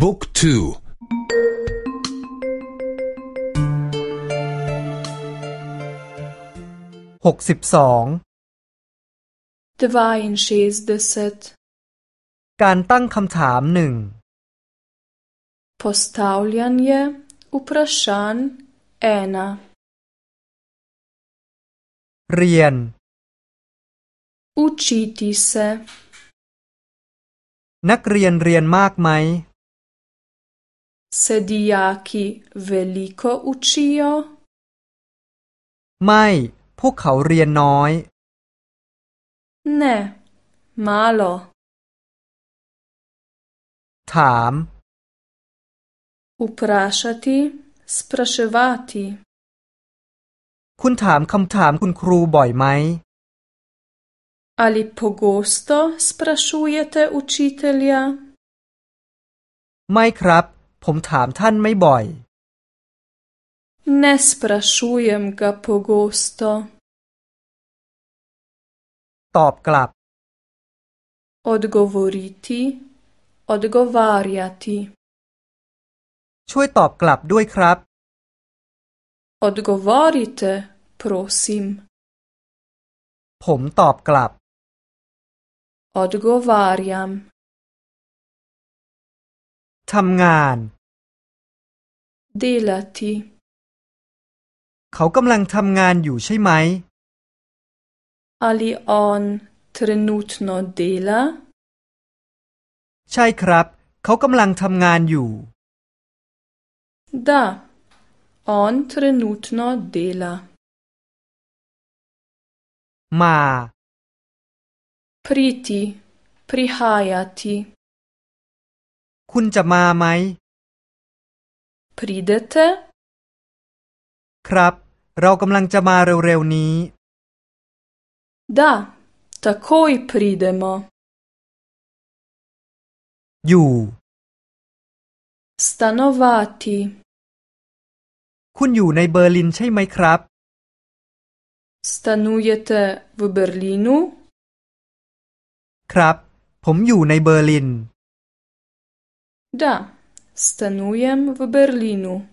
บุ๊กทูหกสิบสองการตั้งคำถามหนึ่ง Postavljanje vprašanj ena เรียน Učiti se นักเรียนเรียนมากไหม Se dijaki veliko učijo? ไม่ พวกเขาเรียนน้อย Ne, malo. ถาม Vprašati, spraševati. คุณถามคำถามคุณครูบ่อยไหม Ali pogosto sprašujete učitelja? ไม่ครับ ผมถามท่านไม่บ่อย Ne sprašujem ga pogosto. ตอบกลับ Odgovoriti, odgovarjati. ช่วยตอบกลับด้วยครับ Odgovorite, prosim. ผมตอบกลับ Odgovarjam. ทำงาน Delati. เขากำลังทำงานอยู่ใช่ไหม Ali on trenutno dela? ใช่ครับ เขากำลังทำงานอยู่ Da, on trenutno dela. มา Priti, prihajati. คุณจะมาไหม Pridete? ครับ เรากำลังจะมาเร็วๆนี้ Da, takoj pridemo. อยู่ Stanovati. คุณอยู่ในเบอร์ลินใช่ไหมครับ Stanujete v Berlinu? ครับ ผมอยู่ในเบอร์ลิน Da, stanujem v Berlinu.